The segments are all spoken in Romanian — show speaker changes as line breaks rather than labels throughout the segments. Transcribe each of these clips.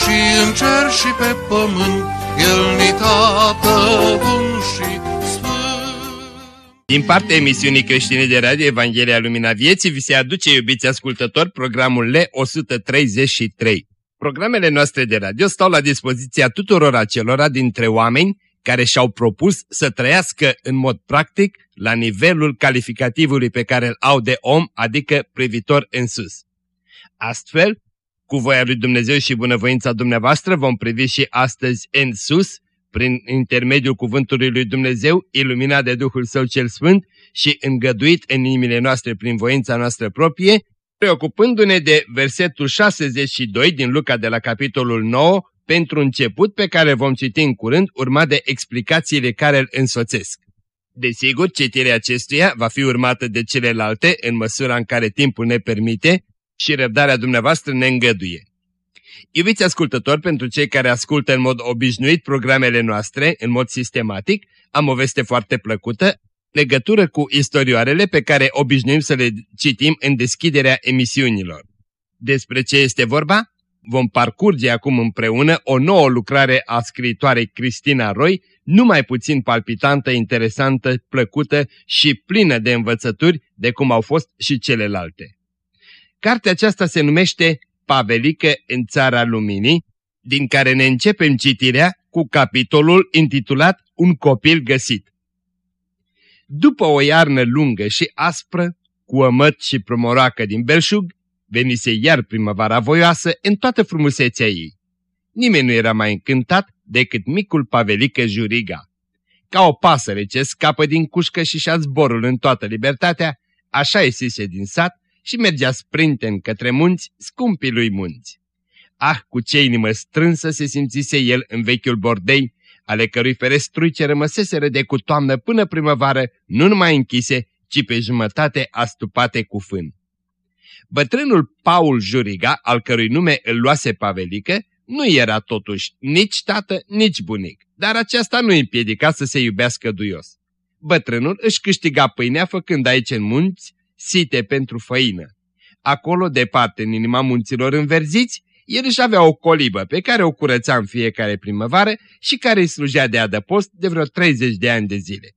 și în cer și pe pământ, El ni tată bun și
din partea emisiunii creștine de radio Evanghelia Lumina Vieții vi se aduce, iubiți ascultători, programul L133. Programele noastre de radio stau la dispoziția tuturor acelora dintre oameni care și-au propus să trăiască în mod practic la nivelul calificativului pe care îl au de om, adică privitor în sus. Astfel, cu voia lui Dumnezeu și bunăvoința dumneavoastră vom privi și astăzi în sus, prin intermediul cuvântului lui Dumnezeu, iluminat de Duhul Său cel Sfânt și îngăduit în inimile noastre prin voința noastră proprie, preocupându-ne de versetul 62 din Luca de la capitolul 9, pentru început pe care vom citi în curând, urmat de explicațiile care îl însoțesc. Desigur, citirea acestuia va fi urmată de celelalte în măsura în care timpul ne permite și răbdarea dumneavoastră ne îngăduie. Iubiți ascultători, pentru cei care ascultă în mod obișnuit programele noastre, în mod sistematic, am o veste foarte plăcută, legătură cu istorioarele pe care obișnuim să le citim în deschiderea emisiunilor. Despre ce este vorba? Vom parcurge acum împreună o nouă lucrare a scriitoarei Cristina Roy, numai puțin palpitantă, interesantă, plăcută și plină de învățături de cum au fost și celelalte. Cartea aceasta se numește Pavelică în Țara Luminii, din care ne începem citirea cu capitolul intitulat Un copil găsit. După o iarnă lungă și aspră, cu măt și promoroacă din belșug, venise iar primăvara voioasă în toată frumusețea ei. Nimeni nu era mai încântat decât micul Pavelică Juriga. Ca o pasăre ce scapă din cușcă și și-a zborul în toată libertatea, așa iesise din sat și mergea sprinten către munți, scumpii lui munți. Ah, cu ce inimă strânsă se simțise el în vechiul bordei, ale cărui ferestrui ce rămăseseră de cu toamnă până primăvară, nu numai închise, ci pe jumătate astupate cu fân. Bătrânul Paul Juriga, al cărui nume îl luase Pavelică, nu era totuși nici tată, nici bunic, dar aceasta nu îi împiedica să se iubească duios. Bătrânul își câștiga pâinea făcând aici în munți site pentru făină. Acolo, departe, în inima munților înverziți, el își avea o colibă pe care o curăța în fiecare primăvară și care îi slujea de adăpost de vreo 30 de ani de zile.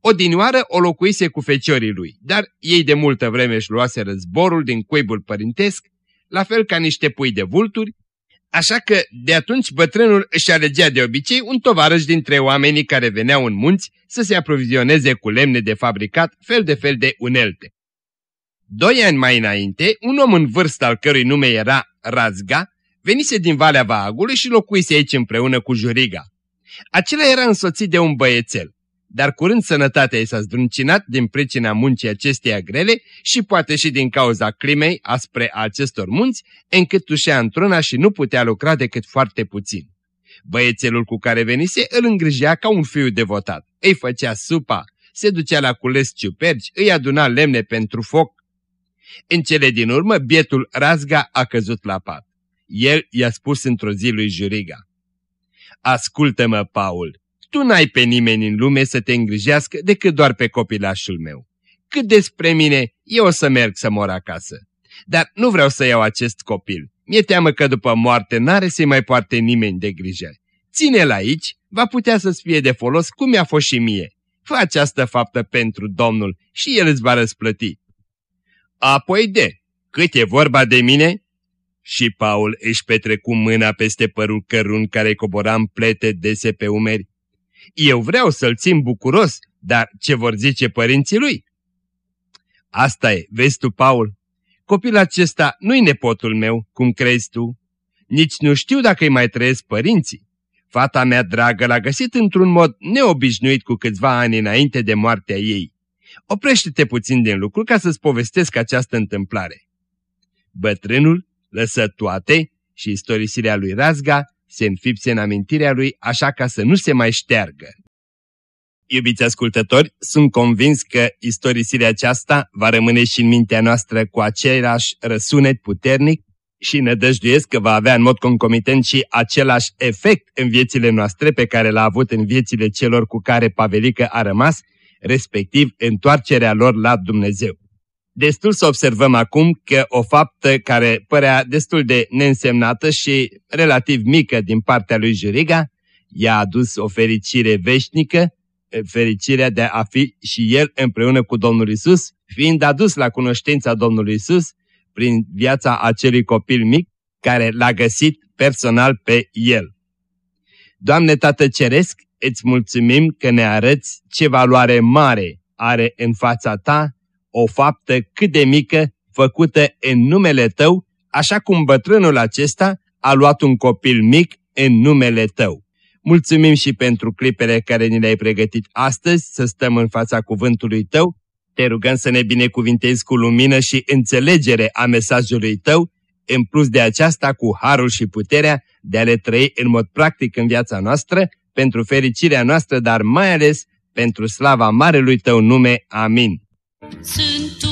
Odinioară o locuise cu feciorii lui, dar ei de multă vreme își luase războrul din cuibul părintesc, la fel ca niște pui de vulturi, așa că de atunci bătrânul își alegea de obicei un tovarăș dintre oamenii care veneau în munți să se aprovizioneze cu lemne de fabricat, fel de fel de unelte. Doi ani mai înainte, un om în vârstă al cărui nume era Razga, venise din Valea Vaagului și locuise aici împreună cu Juriga. Acela era însoțit de un băiețel, dar curând sănătatea ei s-a zdruncinat din pricina muncii acesteia grele și poate și din cauza climei aspre a acestor munți, încât tușea într-una și nu putea lucra decât foarte puțin. Băiețelul cu care venise îl îngrijea ca un fiu devotat. Îi făcea supa, se ducea la cules ciuperci, îi aduna lemne pentru foc, în cele din urmă, bietul Razga a căzut la pat. El i-a spus într-o zi lui Juriga. Ascultă-mă, Paul, tu n-ai pe nimeni în lume să te îngrijească decât doar pe copilașul meu. Cât despre mine, eu o să merg să mor acasă. Dar nu vreau să iau acest copil. Mi-e teamă că după moarte n-are să-i mai poarte nimeni de grijă. Ține-l aici, va putea să-ți fie de folos cum mi-a fost și mie. Fă această faptă pentru Domnul și El îți va răsplăti. Apoi de, cât e vorba de mine? Și Paul își petrecu mâna peste părul cărun care cobora în plete dese pe umeri. Eu vreau să-l țin bucuros, dar ce vor zice părinții lui? Asta e, vezi tu, Paul, copilul acesta nu-i nepotul meu, cum crezi tu. Nici nu știu dacă îi mai trăiesc părinții. Fata mea dragă l-a găsit într-un mod neobișnuit cu câțiva ani înainte de moartea ei. Oprește-te puțin din lucru ca să-ți povestesc această întâmplare. Bătrânul lăsă toate și istorisirea lui Razga se înfipse în amintirea lui așa ca să nu se mai șteargă. Iubiți ascultători, sunt convins că istorisirea aceasta va rămâne și în mintea noastră cu același răsunet puternic și nădăjduiesc că va avea în mod concomitent și același efect în viețile noastre pe care l-a avut în viețile celor cu care Pavelică a rămas, respectiv întoarcerea lor la Dumnezeu. Destul să observăm acum că o faptă care părea destul de neînsemnată și relativ mică din partea lui Juriga, i-a adus o fericire veșnică, fericirea de a fi și el împreună cu Domnul Isus, fiind adus la cunoștința Domnului Isus prin viața acelui copil mic care l-a găsit personal pe el. Doamne Tată Ceresc, îți mulțumim că ne arăți ce valoare mare are în fața Ta o faptă cât de mică făcută în numele Tău, așa cum bătrânul acesta a luat un copil mic în numele Tău. Mulțumim și pentru clipele care ni le-ai pregătit astăzi să stăm în fața cuvântului Tău. Te rugăm să ne binecuvintezi cu lumină și înțelegere a mesajului Tău, în plus de aceasta cu harul și puterea de a le trăi în mod practic în viața noastră, pentru fericirea noastră, dar mai ales pentru slava Marelui Tău nume. Amin.
Sunt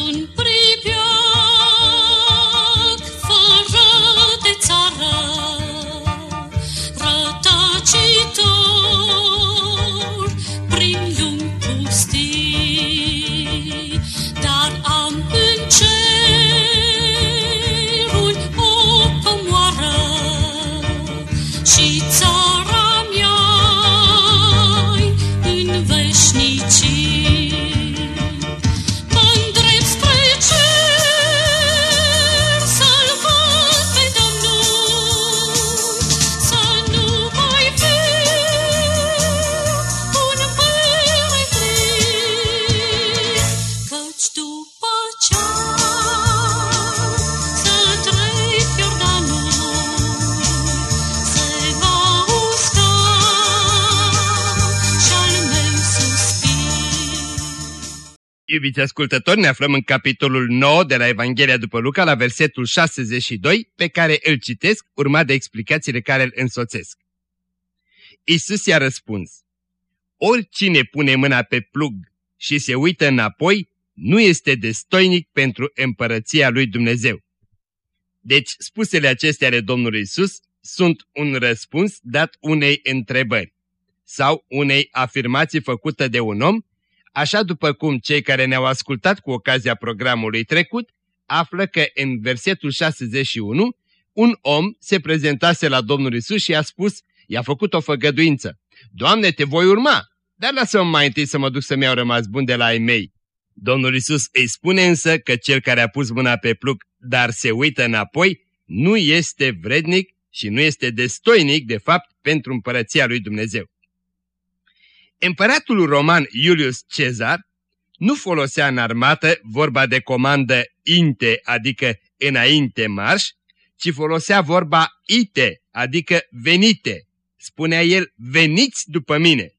Iubiți ascultători, ne aflăm în capitolul 9 de la Evanghelia după Luca, la versetul 62, pe care îl citesc, urmat de explicațiile care îl însoțesc. Isus i-a răspuns, Oricine pune mâna pe plug și se uită înapoi, nu este destoinic pentru împărăția lui Dumnezeu. Deci, spusele acestea ale Domnului Isus sunt un răspuns dat unei întrebări sau unei afirmații făcute de un om așa după cum cei care ne-au ascultat cu ocazia programului trecut află că în versetul 61 un om se prezentase la Domnul Isus și a spus, i-a făcut o făgăduință, Doamne, te voi urma, dar lasă-mă mai întâi să mă duc să-mi iau rămas bun de la ai mei. Domnul Isus îi spune însă că cel care a pus mâna pe plug, dar se uită înapoi, nu este vrednic și nu este destoinic, de fapt, pentru împărăția lui Dumnezeu. Împăratul roman Iulius Cezar nu folosea în armată vorba de comandă inte, adică înainte marș, ci folosea vorba ite, adică venite. Spunea el, veniți după mine.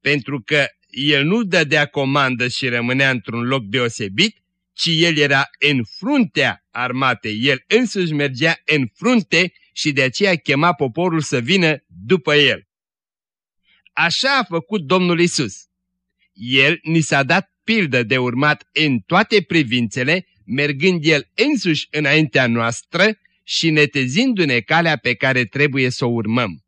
Pentru că el nu dădea comandă și rămânea într-un loc deosebit, ci el era în fruntea armatei, el însuși mergea în frunte și de aceea chema poporul să vină după el. Așa a făcut Domnul Isus. El ni s-a dat pildă de urmat în toate privințele, mergând El însuși înaintea noastră și netezindu-ne calea pe care trebuie să o urmăm.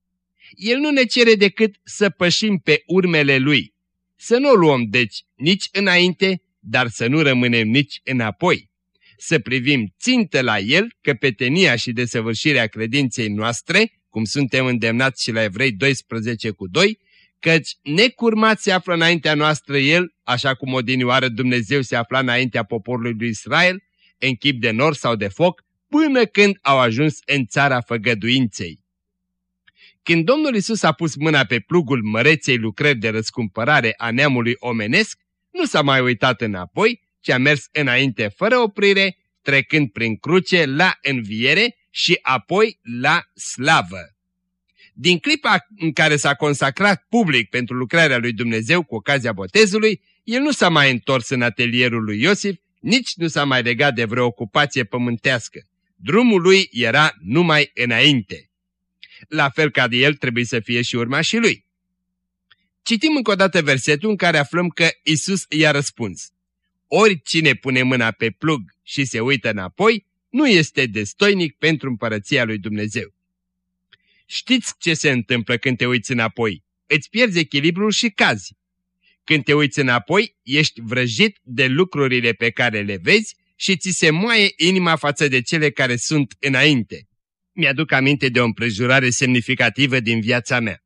El nu ne cere decât să pășim pe urmele Lui, să nu o luăm deci nici înainte, dar să nu rămânem nici înapoi. Să privim țintă la El căpetenia și desăvârșirea credinței noastre, cum suntem îndemnați și la Evrei 12 cu 2, căci necurmat se află înaintea noastră El, așa cum odinioară Dumnezeu se afla înaintea poporului lui Israel, în chip de nor sau de foc, până când au ajuns în țara făgăduinței. Când Domnul Isus a pus mâna pe plugul măreței lucrări de răscumpărare a neamului omenesc, nu s-a mai uitat înapoi, ci a mers înainte fără oprire, trecând prin cruce la înviere și apoi la slavă. Din clipa în care s-a consacrat public pentru lucrarea lui Dumnezeu cu ocazia botezului, el nu s-a mai întors în atelierul lui Iosif, nici nu s-a mai legat de vreo ocupație pământească. Drumul lui era numai înainte. la fel ca de el trebuie să fie și urmașii lui. Citim încă o dată versetul în care aflăm că Isus i-a răspuns. Oricine pune mâna pe plug și se uită înapoi, nu este destoinic pentru împărăția lui Dumnezeu. Știți ce se întâmplă când te uiți înapoi? Îți pierzi echilibrul și cazi. Când te uiți înapoi, ești vrăjit de lucrurile pe care le vezi și ți se moaie inima față de cele care sunt înainte. Mi-aduc aminte de o împrejurare semnificativă din viața mea.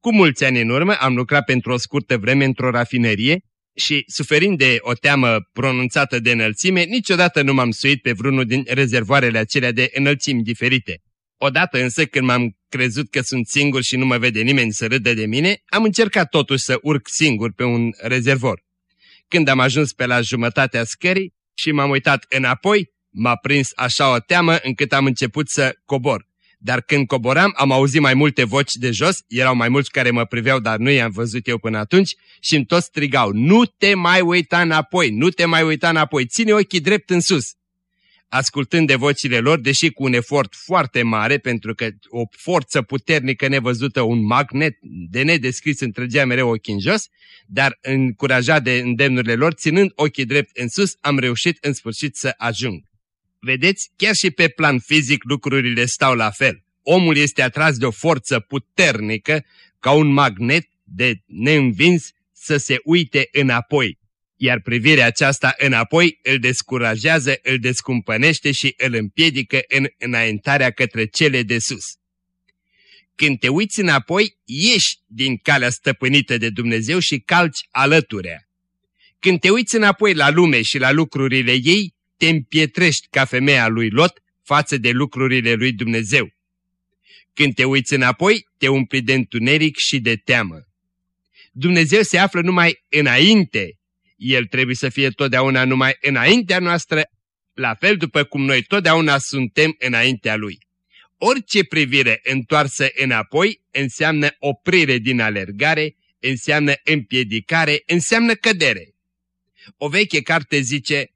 Cu mulți ani în urmă am lucrat pentru o scurtă vreme într-o rafinerie și, suferind de o teamă pronunțată de înălțime, niciodată nu m-am suit pe vreunul din rezervoarele acelea de înălțimi diferite. Odată însă, când m-am crezut că sunt singur și nu mă vede nimeni să râdă de mine, am încercat totuși să urc singur pe un rezervor. Când am ajuns pe la jumătatea scării și m-am uitat înapoi, m-a prins așa o teamă încât am început să cobor. Dar când coboram, am auzit mai multe voci de jos, erau mai mulți care mă priveau, dar nu i-am văzut eu până atunci, și îmi toți strigau, nu te mai uita înapoi, nu te mai uita înapoi, ține ochii drept în sus. Ascultând de vocile lor, deși cu un efort foarte mare, pentru că o forță puternică nevăzută, un magnet de nedescris întregea mereu ochii în jos, dar încurajat de îndemnurile lor, ținând ochii drept în sus, am reușit în sfârșit să ajung. Vedeți, chiar și pe plan fizic lucrurile stau la fel. Omul este atras de o forță puternică, ca un magnet de neînvins, să se uite înapoi. Iar privirea aceasta înapoi îl descurajează, îl descumpănește și îl împiedică în înaintarea către cele de sus. Când te uiți înapoi, ieși din calea stăpânită de Dumnezeu și calci alăturea. Când te uiți înapoi la lume și la lucrurile ei, te împietrești ca femeia lui Lot față de lucrurile lui Dumnezeu. Când te uiți înapoi, te umpli de întuneric și de teamă. Dumnezeu se află numai înainte. El trebuie să fie totdeauna numai înaintea noastră, la fel după cum noi totdeauna suntem înaintea Lui. Orice privire întoarsă înapoi înseamnă oprire din alergare, înseamnă împiedicare, înseamnă cădere. O veche carte zice,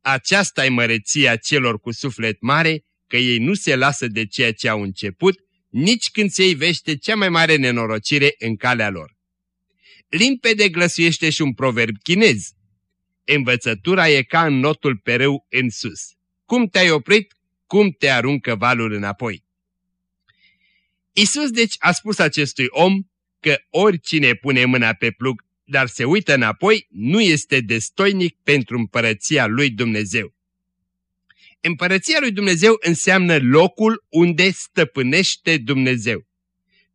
aceasta e măreția celor cu suflet mare, că ei nu se lasă de ceea ce au început, nici când se ivește cea mai mare nenorocire în calea lor. Limpede glăsuiește și un proverb chinez. Învățătura e ca în notul pereu în sus. Cum te-ai oprit, cum te aruncă valul înapoi. Isus deci a spus acestui om că oricine pune mâna pe plug dar se uită înapoi, nu este destoinic pentru împărăția lui Dumnezeu. Împărăția lui Dumnezeu înseamnă locul unde stăpânește Dumnezeu.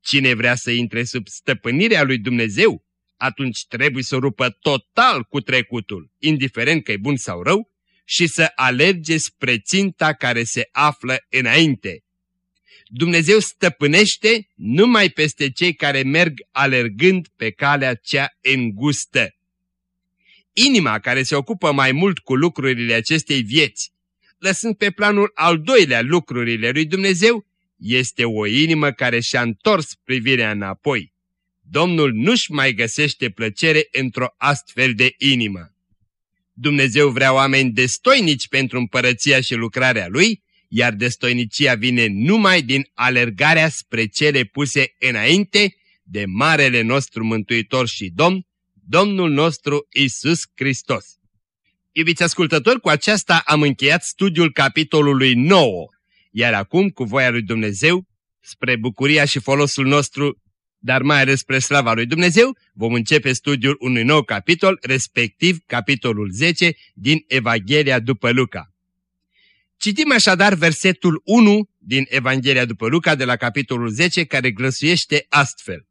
Cine vrea să intre sub stăpânirea lui Dumnezeu, atunci trebuie să rupă total cu trecutul, indiferent că e bun sau rău, și să alerge spre ținta care se află înainte, Dumnezeu stăpânește numai peste cei care merg alergând pe calea cea îngustă. Inima care se ocupă mai mult cu lucrurile acestei vieți, lăsând pe planul al doilea lucrurile lui Dumnezeu, este o inimă care și-a întors privirea înapoi. Domnul nu-și mai găsește plăcere într-o astfel de inimă. Dumnezeu vrea oameni destoinici pentru împărăția și lucrarea Lui, iar destoinicia vine numai din alergarea spre cele puse înainte de Marele nostru Mântuitor și Domn, Domnul nostru Isus Hristos. Iubiți ascultători, cu aceasta am încheiat studiul capitolului 9, iar acum, cu voia lui Dumnezeu, spre bucuria și folosul nostru, dar mai ales spre slava lui Dumnezeu, vom începe studiul unui nou capitol, respectiv capitolul 10 din Evanghelia după Luca. Citim așadar versetul 1 din Evanghelia după Luca de la capitolul 10 care glăsuiește astfel.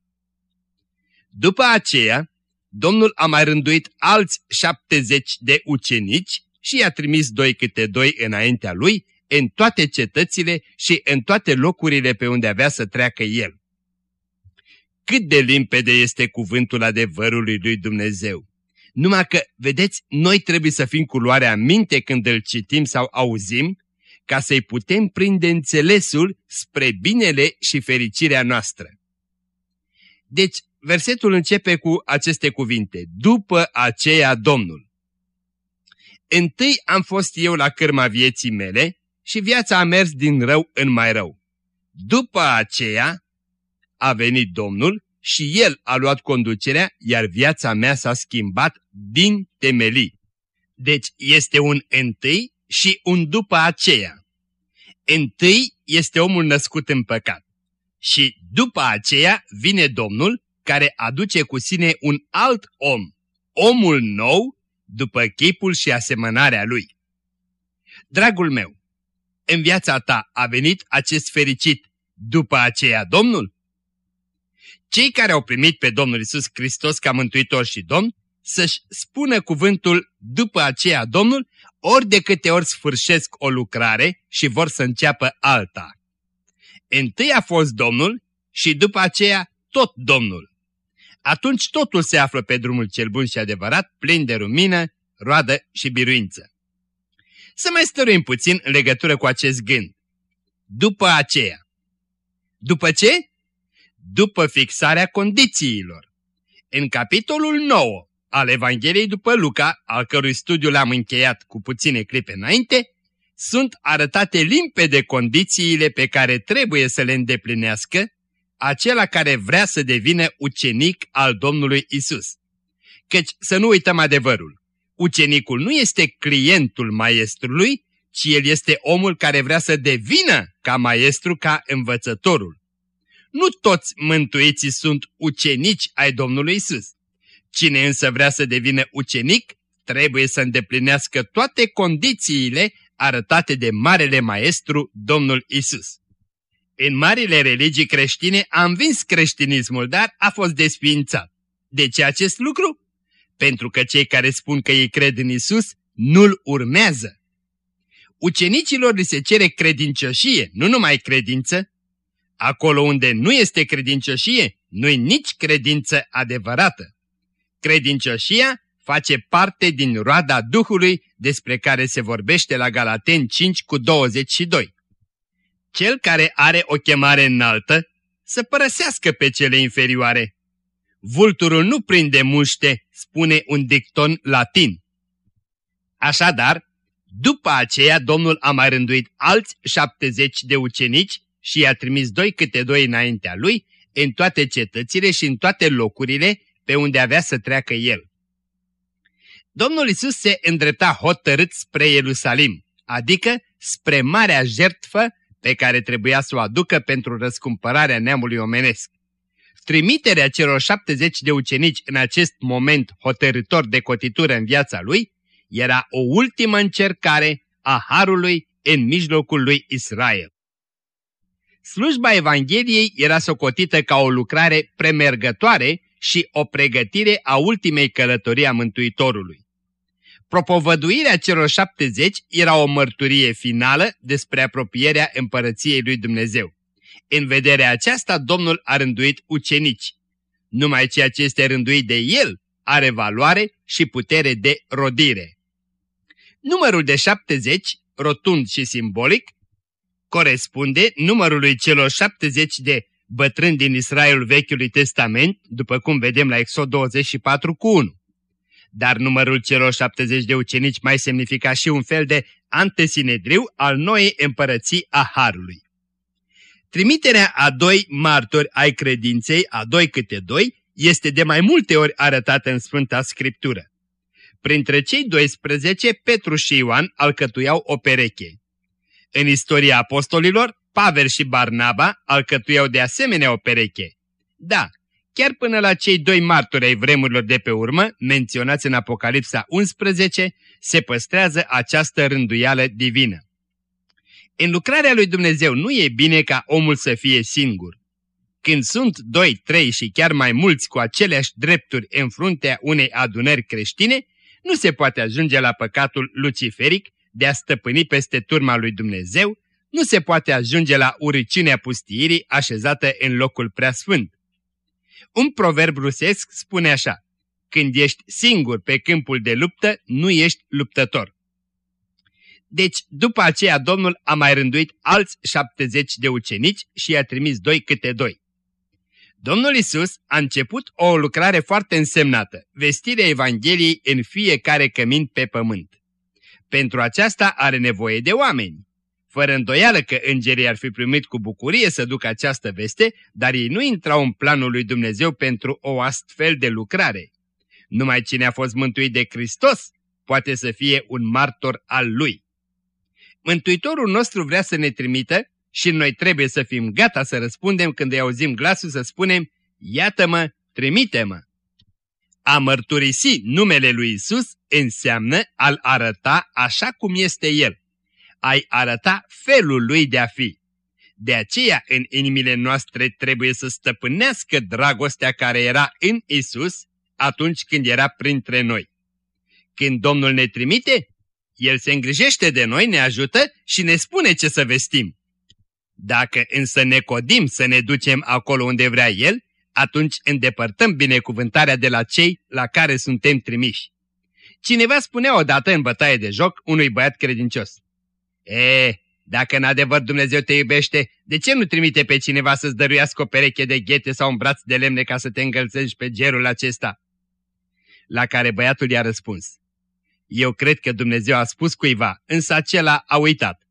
După aceea, Domnul a mai rânduit alți șaptezeci de ucenici și i-a trimis doi câte doi înaintea lui în toate cetățile și în toate locurile pe unde avea să treacă el. Cât de limpede este cuvântul adevărului lui Dumnezeu! Numai că, vedeți, noi trebuie să fim cu luarea minte când îl citim sau auzim, ca să-i putem prinde înțelesul spre binele și fericirea noastră. Deci, versetul începe cu aceste cuvinte. După aceea Domnul. Întâi am fost eu la cârma vieții mele și viața a mers din rău în mai rău. După aceea a venit Domnul și El a luat conducerea, iar viața mea s-a schimbat din temelii. Deci este un întâi și un după aceea. Întâi este omul născut în păcat și după aceea vine Domnul care aduce cu sine un alt om, omul nou, după chipul și asemănarea lui. Dragul meu, în viața ta a venit acest fericit după aceea Domnul? Cei care au primit pe Domnul Isus Hristos ca mântuitor și Domn să-și spună cuvântul după aceea Domnul ori de câte ori sfârșesc o lucrare și vor să înceapă alta. Întâi a fost Domnul și după aceea tot Domnul. Atunci totul se află pe drumul cel bun și adevărat, plin de rumină, roadă și biruință. Să mai stăruim puțin în legătură cu acest gând. După aceea. După ce? După fixarea condițiilor. În capitolul 9 al Evangheliei după Luca, al cărui studiu l-am încheiat cu puține clipe înainte, sunt arătate limpede condițiile pe care trebuie să le îndeplinească acela care vrea să devină ucenic al Domnului Isus. Căci să nu uităm adevărul, ucenicul nu este clientul maestrului, ci el este omul care vrea să devină ca maestru, ca învățătorul. Nu toți mântuiții sunt ucenici ai Domnului Isus. Cine însă vrea să devină ucenic, trebuie să îndeplinească toate condițiile arătate de Marele Maestru, Domnul Isus. În marile religii creștine a învins creștinismul, dar a fost desființat. De ce acest lucru? Pentru că cei care spun că ei cred în Isus nu-L urmează. Ucenicilor li se cere credincioșie, nu numai credință. Acolo unde nu este credincioșie, nu-i nici credință adevărată. Credincioșia face parte din roada Duhului despre care se vorbește la Galaten 5 cu 22. Cel care are o chemare înaltă să părăsească pe cele inferioare. Vulturul nu prinde muște, spune un dicton latin. Așadar, după aceea Domnul a mai rânduit alți șaptezeci de ucenici și i-a trimis doi câte doi înaintea lui în toate cetățile și în toate locurile pe unde avea să treacă el. Domnul Isus se îndrepta hotărât spre Ierusalim, adică spre marea jertfă pe care trebuia să o aducă pentru răscumpărarea neamului omenesc. Trimiterea celor 70 de ucenici în acest moment hotărător de cotitură în viața lui era o ultimă încercare a Harului în mijlocul lui Israel. Slujba Evangheliei era socotită ca o lucrare premergătoare și o pregătire a ultimei călătorii a Mântuitorului. Propovăduirea celor 70 era o mărturie finală despre apropierea împărăției lui Dumnezeu. În vederea aceasta, Domnul a rânduit ucenici. Numai ceea ce este rânduit de El are valoare și putere de rodire. Numărul de 70, rotund și simbolic, corespunde numărului celor 70 de bătrâni din Israelul Vechiului Testament, după cum vedem la Exod 24 cu 1 dar numărul celor 70 de ucenici mai semnifica și un fel de antesinedriu al noii împărății a Harului. Trimiterea a doi martori ai credinței, a doi câte doi, este de mai multe ori arătată în Sfânta Scriptură. Printre cei 12, Petru și Ioan alcătuiau o pereche. În istoria apostolilor, Pavel și Barnaba alcătuiau de asemenea o pereche. Da, chiar până la cei doi martori ai vremurilor de pe urmă, menționați în Apocalipsa 11, se păstrează această rânduială divină. În lucrarea lui Dumnezeu nu e bine ca omul să fie singur. Când sunt doi, trei și chiar mai mulți cu aceleași drepturi în fruntea unei adunări creștine, nu se poate ajunge la păcatul luciferic de a stăpâni peste turma lui Dumnezeu, nu se poate ajunge la uriciunea pustiirii așezată în locul preasfânt. Un proverb rusesc spune așa, când ești singur pe câmpul de luptă, nu ești luptător. Deci, după aceea, Domnul a mai rânduit alți 70 de ucenici și i-a trimis doi câte doi. Domnul Isus a început o lucrare foarte însemnată, vestirea Evangheliei în fiecare cămin pe pământ. Pentru aceasta are nevoie de oameni. Fără îndoială că îngerii ar fi primit cu bucurie să ducă această veste, dar ei nu intrau în planul lui Dumnezeu pentru o astfel de lucrare. Numai cine a fost mântuit de Hristos poate să fie un martor al lui. Mântuitorul nostru vrea să ne trimită și noi trebuie să fim gata să răspundem când îi auzim glasul să spunem, iată-mă, trimite-mă. A mărturisi numele lui Isus înseamnă a-L arăta așa cum este El. Ai arăta felul Lui de a fi. De aceea în inimile noastre trebuie să stăpânească dragostea care era în Isus atunci când era printre noi. Când Domnul ne trimite, El se îngrijește de noi, ne ajută și ne spune ce să vestim. Dacă însă ne codim să ne ducem acolo unde vrea El, atunci îndepărtăm binecuvântarea de la cei la care suntem trimiși. Cineva spunea odată în bătaie de joc unui băiat credincios. E, dacă în adevăr Dumnezeu te iubește, de ce nu trimite pe cineva să-ți dăruiască o pereche de ghete sau un braț de lemne ca să te îngălțești pe gerul acesta? La care băiatul i-a răspuns. Eu cred că Dumnezeu a spus cuiva, însă acela a uitat.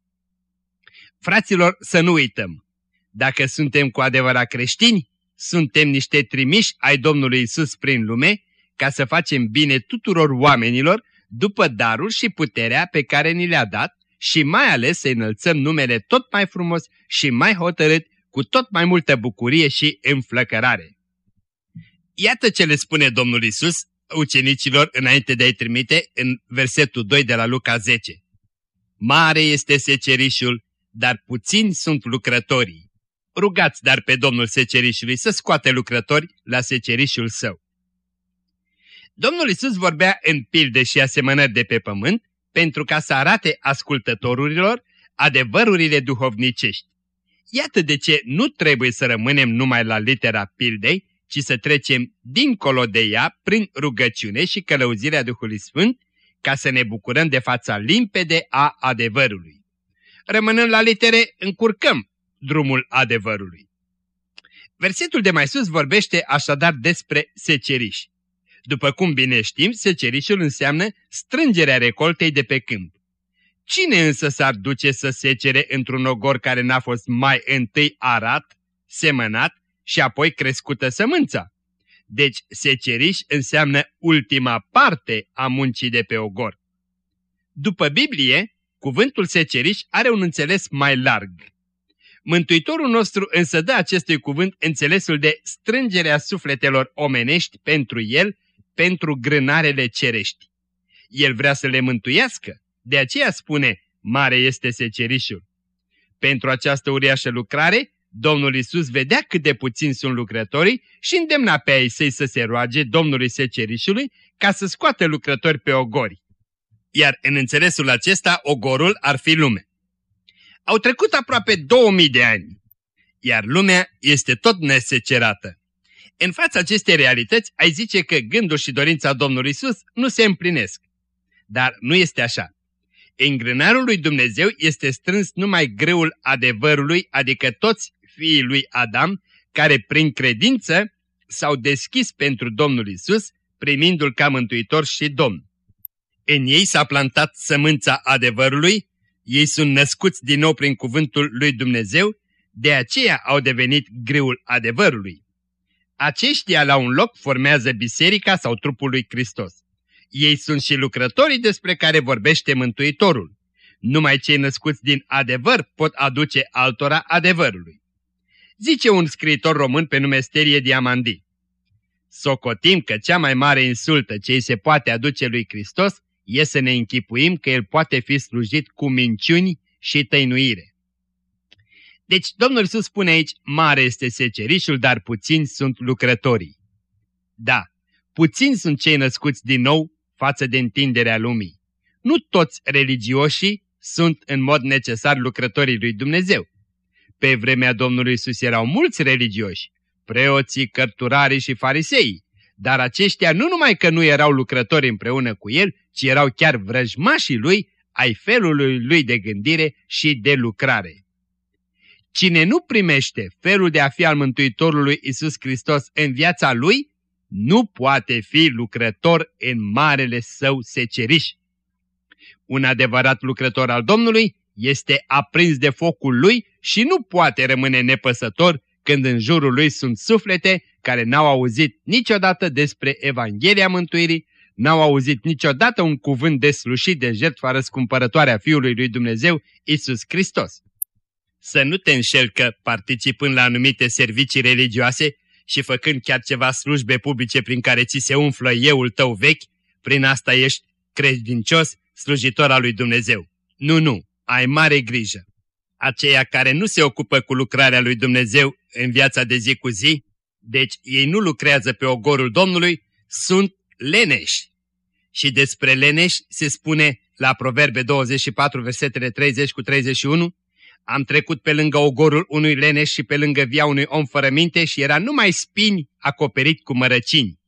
Fraților, să nu uităm. Dacă suntem cu adevărat creștini, suntem niște trimiși ai Domnului Isus prin lume ca să facem bine tuturor oamenilor după darul și puterea pe care ni le-a dat și mai ales să înălțăm numele tot mai frumos și mai hotărât, cu tot mai multă bucurie și înflăcărare. Iată ce le spune Domnul Isus ucenicilor înainte de a-i trimite în versetul 2 de la Luca 10. Mare este secerișul, dar puțini sunt lucrătorii. Rugați dar pe Domnul secerișului să scoate lucrători la secerișul său. Domnul Isus vorbea în pilde și asemănări de pe pământ pentru ca să arate ascultătorilor adevărurile duhovnicești. Iată de ce nu trebuie să rămânem numai la litera pildei, ci să trecem dincolo de ea prin rugăciune și călăuzirea Duhului Sfânt, ca să ne bucurăm de fața limpede a adevărului. Rămânând la litere, încurcăm drumul adevărului. Versetul de mai sus vorbește așadar despre seceriș. După cum bine știm, secerișul înseamnă strângerea recoltei de pe câmp. Cine însă s-ar duce să secere într-un ogor care n-a fost mai întâi arat, semănat și apoi crescută sămânța? Deci seceriș înseamnă ultima parte a muncii de pe ogor. După Biblie, cuvântul seceriș are un înțeles mai larg. Mântuitorul nostru însă dă acestui cuvânt înțelesul de strângerea sufletelor omenești pentru el pentru grânarele cerești. El vrea să le mântuiască, de aceea spune, mare este secerișul. Pentru această uriașă lucrare, Domnul Isus vedea cât de puțini sunt lucrătorii și îndemna pe ei săi să se roage Domnului secerișului ca să scoată lucrători pe ogori. Iar în înțelesul acesta, ogorul ar fi lume. Au trecut aproape 2000 de ani, iar lumea este tot nesecerată. În fața acestei realități, ai zice că gândul și dorința Domnului Isus nu se împlinesc. Dar nu este așa. În grânarul lui Dumnezeu este strâns numai greul adevărului, adică toți fiii lui Adam, care prin credință s-au deschis pentru Domnul Isus, primindu-l ca mântuitor și domn. În ei s-a plantat sămânța adevărului, ei sunt născuți din nou prin cuvântul lui Dumnezeu, de aceea au devenit greul adevărului. Aceștia la un loc formează biserica sau trupul lui Hristos. Ei sunt și lucrătorii despre care vorbește Mântuitorul. Numai cei născuți din adevăr pot aduce altora adevărului. Zice un scriitor român pe nume Sterie Diamandi. Socotim că cea mai mare insultă ce îi se poate aduce lui Hristos e să ne închipuim că el poate fi slujit cu minciuni și tăinuire. Deci Domnul Iisus spune aici, mare este secerișul, dar puțini sunt lucrătorii. Da, puțini sunt cei născuți din nou față de întinderea lumii. Nu toți religioșii sunt în mod necesar lucrătorii lui Dumnezeu. Pe vremea Domnului Iisus erau mulți religioși, preoții, cărturarii și farisei, dar aceștia nu numai că nu erau lucrători împreună cu el, ci erau chiar vrăjmașii lui ai felului lui de gândire și de lucrare. Cine nu primește felul de a fi al Mântuitorului Isus Hristos în viața lui, nu poate fi lucrător în marele său seceriș. Un adevărat lucrător al Domnului este aprins de focul lui și nu poate rămâne nepăsător când în jurul lui sunt suflete care n-au auzit niciodată despre Evanghelia Mântuirii, n-au auzit niciodată un cuvânt deslușit de jertfa răscumpărătoare a Fiului lui Dumnezeu, Isus Hristos. Să nu te înșel că, participând la anumite servicii religioase și făcând chiar ceva slujbe publice prin care ți se umflă euul tău vechi, prin asta ești credincios, slujitor al lui Dumnezeu. Nu, nu, ai mare grijă. Aceia care nu se ocupă cu lucrarea lui Dumnezeu în viața de zi cu zi, deci ei nu lucrează pe ogorul Domnului, sunt leneși. Și despre leneși se spune la Proverbe 24, versetele 30 cu 31, am trecut pe lângă ogorul unui leneș și pe lângă via unui om fără minte și era numai spini acoperit cu mărăcini.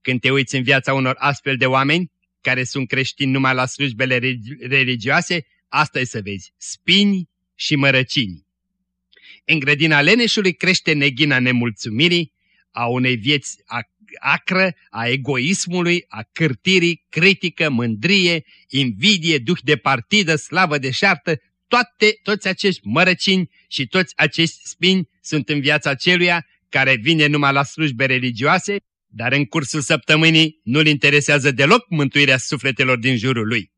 Când te uiți în viața unor astfel de oameni, care sunt creștini numai la slujbele religioase, asta e să vezi, spini și mărăcini. În grădina leneșului crește neghina nemulțumirii, a unei vieți acră, a egoismului, a cârtirii, critică, mândrie, invidie, duh de partidă, slavă de șartă, toate, toți acești mărăcini și toți acești spini sunt în viața celuia care vine numai la slujbe religioase, dar în cursul săptămânii nu-l interesează deloc mântuirea sufletelor din jurul lui.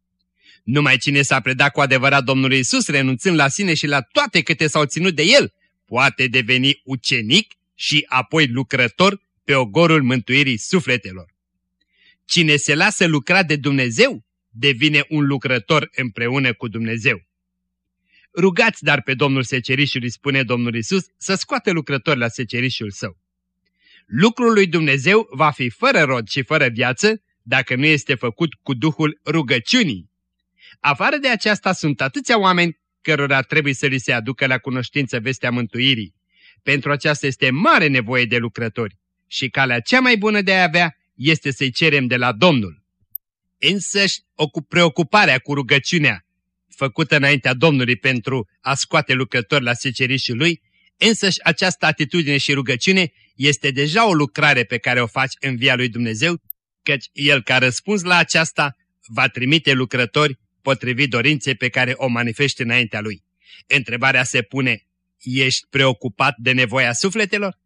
Numai cine s-a predat cu adevărat Domnului Isus, renunțând la sine și la toate câte s-au ținut de el, poate deveni ucenic și apoi lucrător pe ogorul mântuirii sufletelor. Cine se lasă lucra de Dumnezeu, devine un lucrător împreună cu Dumnezeu. Rugați dar pe Domnul Secerișului, spune Domnul Isus, să scoate lucrători la secerișul său. Lucrul lui Dumnezeu va fi fără rod și fără viață dacă nu este făcut cu Duhul rugăciunii. Afară de aceasta sunt atâția oameni cărora trebuie să li se aducă la cunoștință vestea mântuirii. Pentru aceasta este mare nevoie de lucrători și calea cea mai bună de a avea este să-i cerem de la Domnul. Însăși, preocuparea cu rugăciunea făcută înaintea Domnului pentru a scoate lucrători la secerișul lui, însăși această atitudine și rugăciune este deja o lucrare pe care o faci în via lui Dumnezeu, căci El ca răspuns la aceasta va trimite lucrători potrivit dorinței pe care o manifeste înaintea Lui. Întrebarea se pune, ești preocupat de nevoia sufletelor?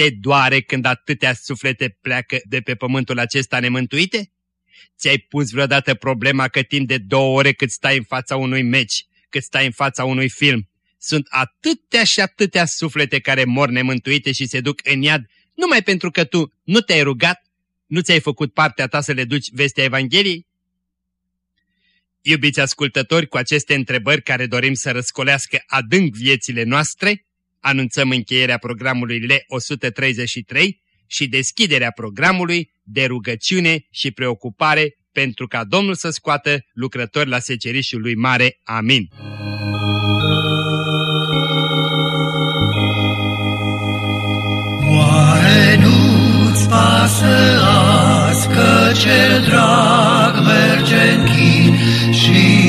Te doare când atâtea suflete pleacă de pe pământul acesta nemântuite? Ți-ai pus vreodată problema că timp de două ore cât stai în fața unui meci, cât stai în fața unui film, sunt atâtea și atâtea suflete care mor nemântuite și se duc în iad numai pentru că tu nu te-ai rugat, nu ți-ai făcut partea ta să le duci vestea Evangheliei? Iubiți ascultători, cu aceste întrebări care dorim să răscolească adânc viețile noastre, anunțăm încheierea programului L133 și deschiderea programului de rugăciune și preocupare pentru ca Domnul să scoată lucrători la secerișul lui mare. Amin.
Oare nu-ți pasă azi că cel drag merge în chin și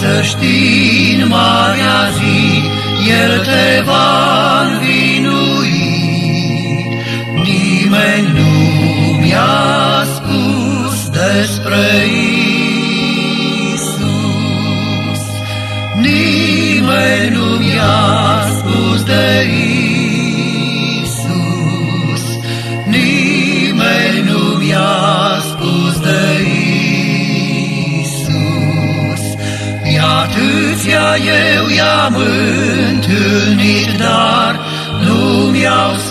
să știi în marea zi, El te va învinui. Nimeni nu mi-a spus despre Isus, nimeni nu mi-a spus de Isus, atâția eu i-am întâlnit, dar nu mi-au spus